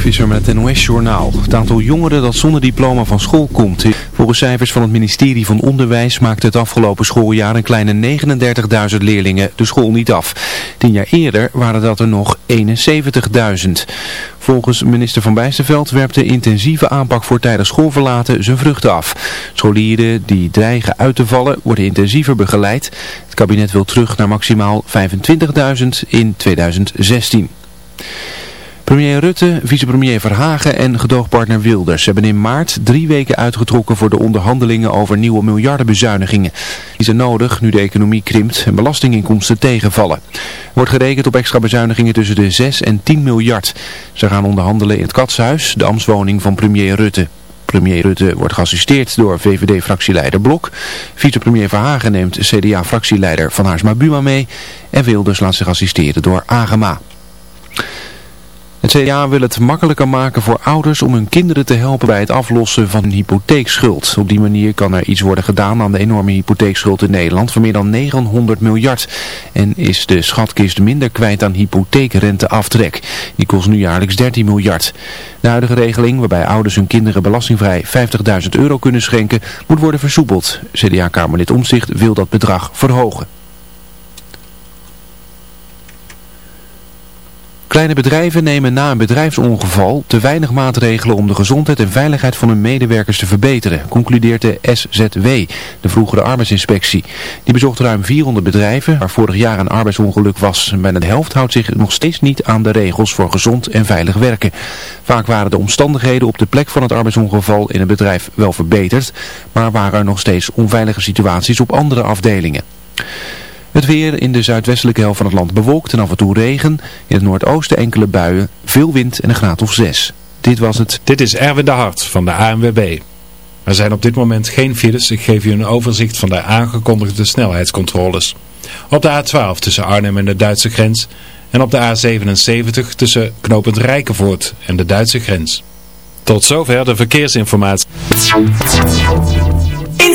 Visser met het NOS-journaal. Het aantal jongeren dat zonder diploma van school komt. Volgens cijfers van het ministerie van Onderwijs maakte het afgelopen schooljaar een kleine 39.000 leerlingen de school niet af. Tien jaar eerder waren dat er nog 71.000. Volgens minister Van Bijsterveld werpt de intensieve aanpak voor tijdens schoolverlaten zijn vruchten af. Scholieren die dreigen uit te vallen worden intensiever begeleid. Het kabinet wil terug naar maximaal 25.000 in 2016. Premier Rutte, vicepremier Verhagen en gedoogpartner Wilders hebben in maart drie weken uitgetrokken voor de onderhandelingen over nieuwe miljardenbezuinigingen. Die zijn nodig nu de economie krimpt en belastinginkomsten tegenvallen. Er wordt gerekend op extra bezuinigingen tussen de 6 en 10 miljard. Ze gaan onderhandelen in het Katshuis, de ambtswoning van premier Rutte. Premier Rutte wordt geassisteerd door VVD-fractieleider Blok. Vicepremier Verhagen neemt CDA-fractieleider Van Haarsma Buma mee. En Wilders laat zich assisteren door Agema. Het CDA wil het makkelijker maken voor ouders om hun kinderen te helpen bij het aflossen van een hypotheekschuld. Op die manier kan er iets worden gedaan aan de enorme hypotheekschuld in Nederland van meer dan 900 miljard. En is de schatkist minder kwijt aan hypotheekrenteaftrek. Die kost nu jaarlijks 13 miljard. De huidige regeling waarbij ouders hun kinderen belastingvrij 50.000 euro kunnen schenken moet worden versoepeld. CDA-kamerlid Omzicht wil dat bedrag verhogen. Kleine bedrijven nemen na een bedrijfsongeval te weinig maatregelen om de gezondheid en veiligheid van hun medewerkers te verbeteren, concludeert de SZW, de vroegere arbeidsinspectie. Die bezocht ruim 400 bedrijven waar vorig jaar een arbeidsongeluk was. Bijna de helft houdt zich nog steeds niet aan de regels voor gezond en veilig werken. Vaak waren de omstandigheden op de plek van het arbeidsongeval in het bedrijf wel verbeterd, maar waren er nog steeds onveilige situaties op andere afdelingen. Het weer in de zuidwestelijke helft van het land bewolkt en af en toe regen. In het noordoosten enkele buien, veel wind en een graad of zes. Dit was het. Dit is Erwin de Hart van de ANWB. Er zijn op dit moment geen files. Ik geef u een overzicht van de aangekondigde snelheidscontroles. Op de A12 tussen Arnhem en de Duitse grens. En op de A77 tussen knooppunt Rijkenvoort en de Duitse grens. Tot zover de verkeersinformatie. In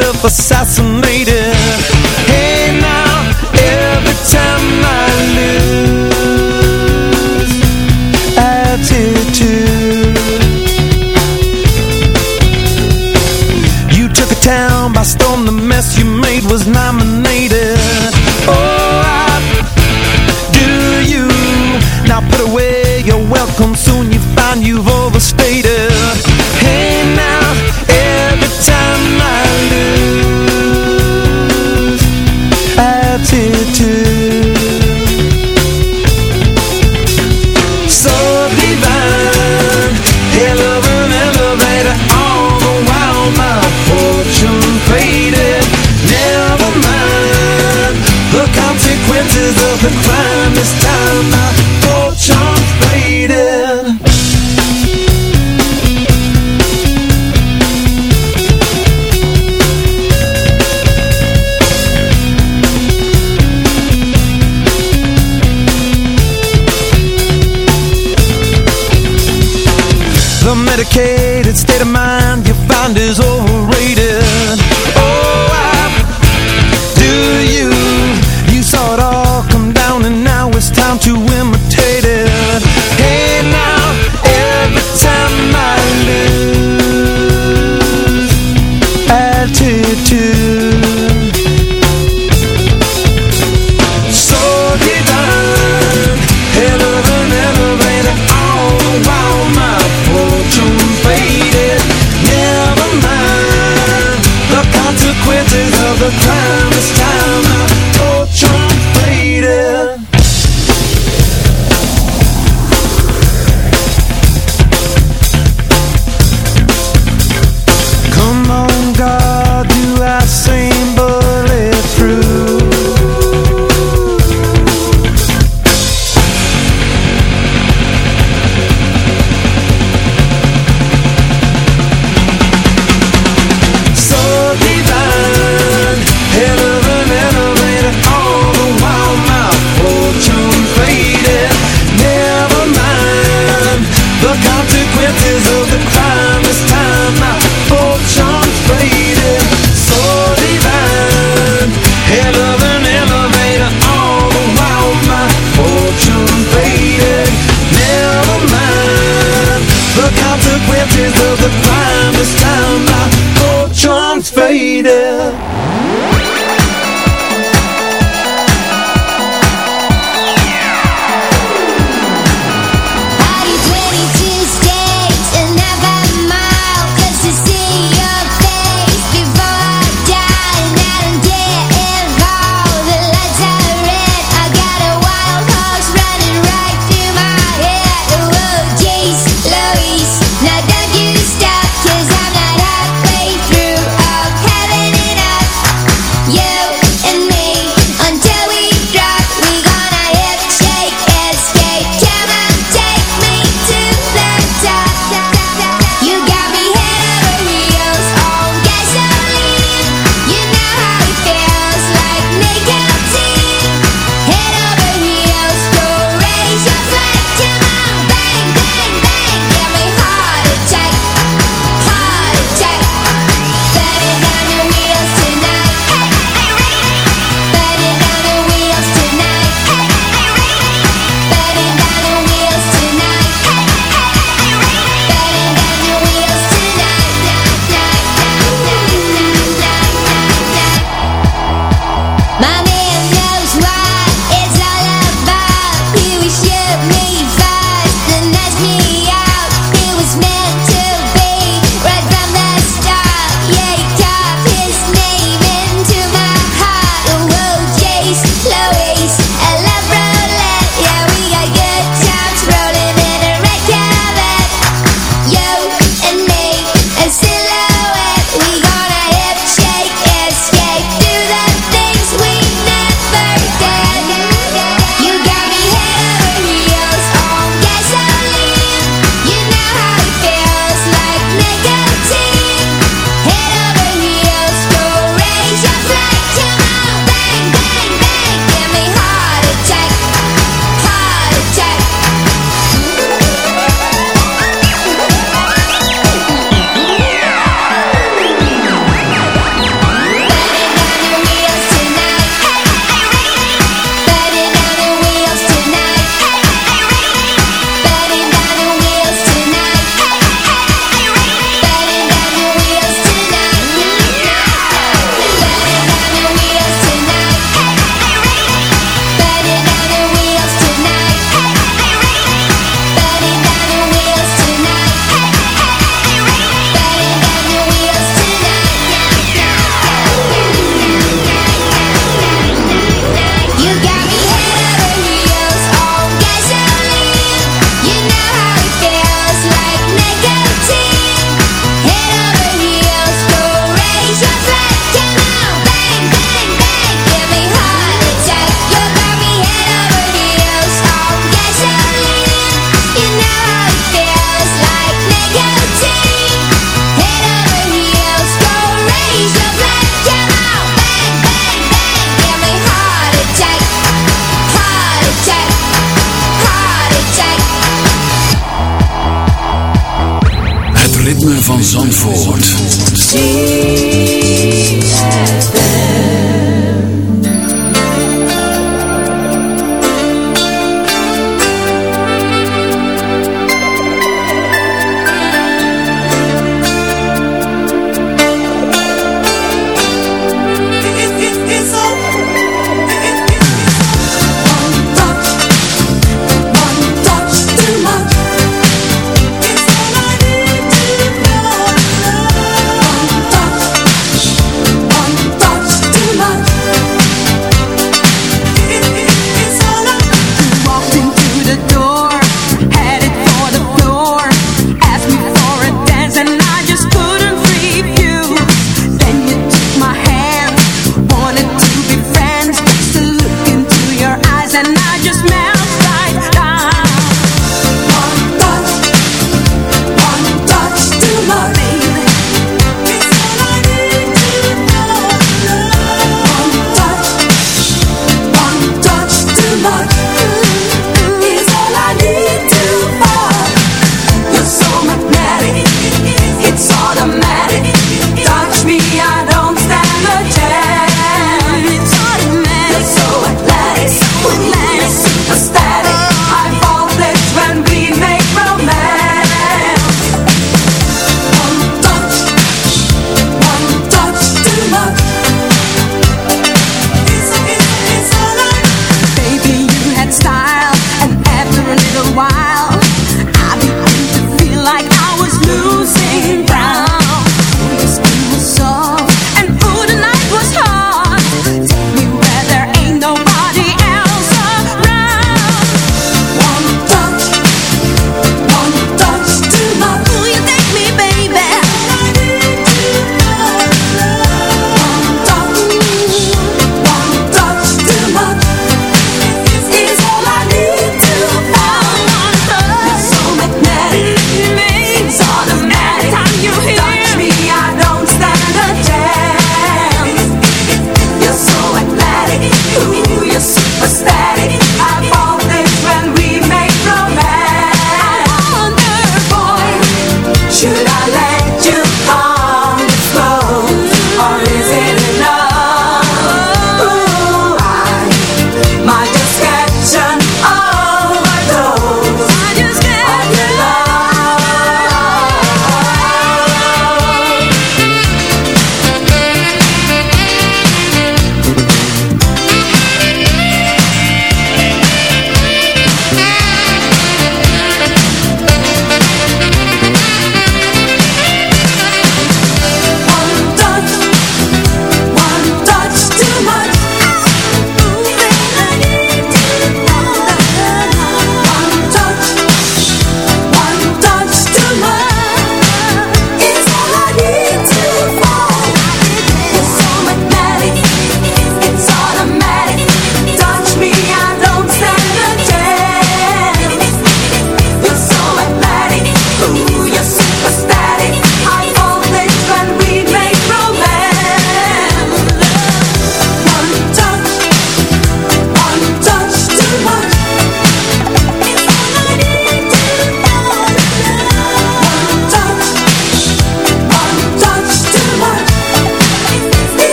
surface is over.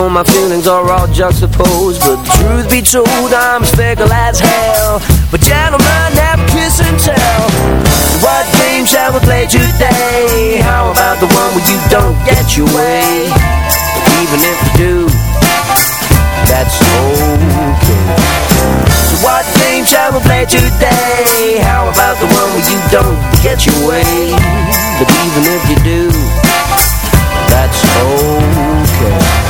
Although my feelings are all juxtaposed But truth be told, I'm as fickle as hell But gentlemen have kiss and tell What game shall we play today? How about the one where you don't get your way? But Even if you do, that's okay So what game shall we play today? How about the one where you don't get your way? But even if you do, that's okay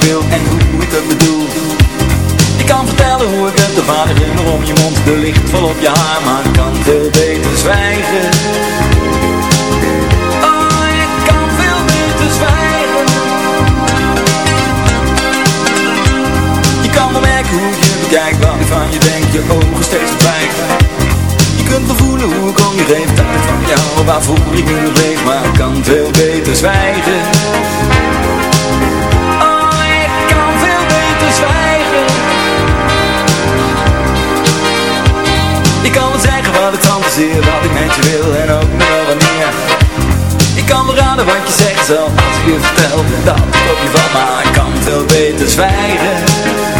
Je wil en hoe ik het bedoel. Je kan vertellen hoe ik het, de vader om je mond, de licht vol op je haar, maar ik kan veel beter zwijgen. Oh, ik kan veel beter zwijgen. Je kan wel merken hoe je bekijk, wat ik van je denk, je ogen steeds verdwijgen. Je kunt wel voelen hoe ik om je geef, dat van jou, waarvoor ik nu leef, maar ik kan veel beter zwijgen. Wat ik met je wil en ook nog wanneer. Ik kan raden wat je zegt zal als ik je vertel dat ik op je val, maar kan veel beter zwijgen.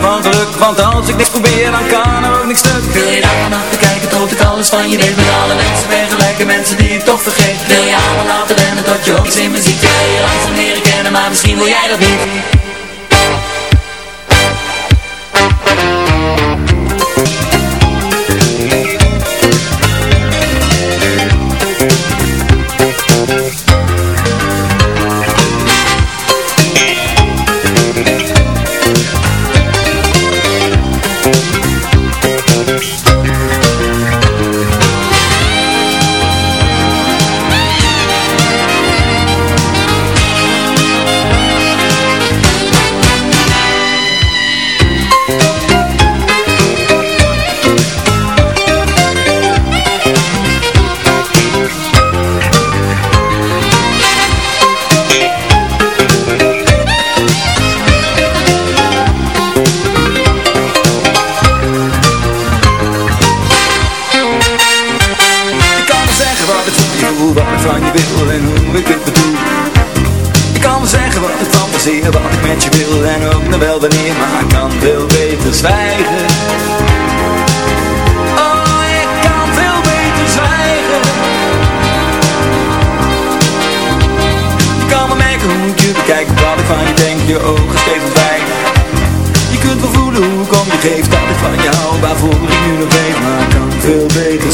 Van geluk, want als ik niks probeer, dan kan er ook niks stuk. Wil je daar vannacht kijken? Tot ik alles van je weet. Met alle mensen vergelijken, mensen die ik toch vergeet Wil je allemaal laten rennen tot je ook in me ziet Wil je langzaam leren kennen, maar misschien wil jij dat niet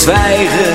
zwijgen.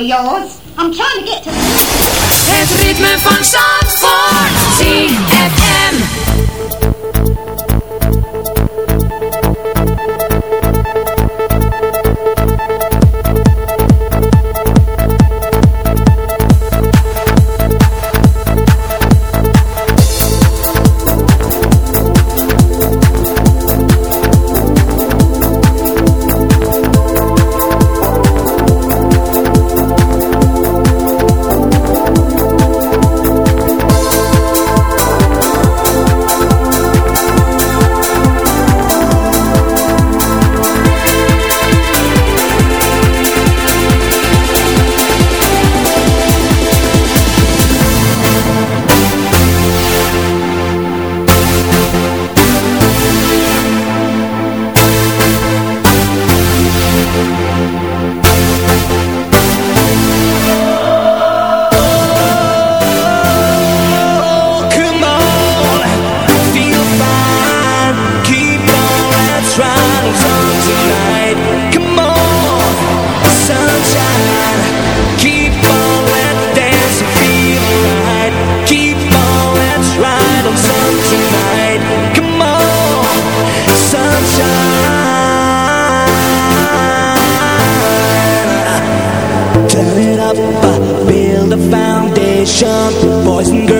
Radio, Build a foundation. Boys and girls,